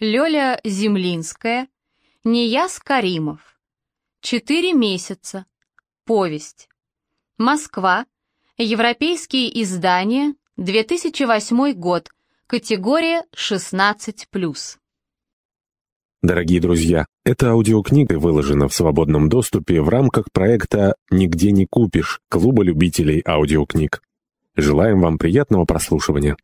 Лёля Землинская, Нияз Каримов. Четыре месяца. Повесть. Москва. Европейские издания. 2008 год. Категория 16+. Дорогие друзья, эта аудиокнига выложена в свободном доступе в рамках проекта «Нигде не купишь» Клуба любителей аудиокниг. Желаем вам приятного прослушивания.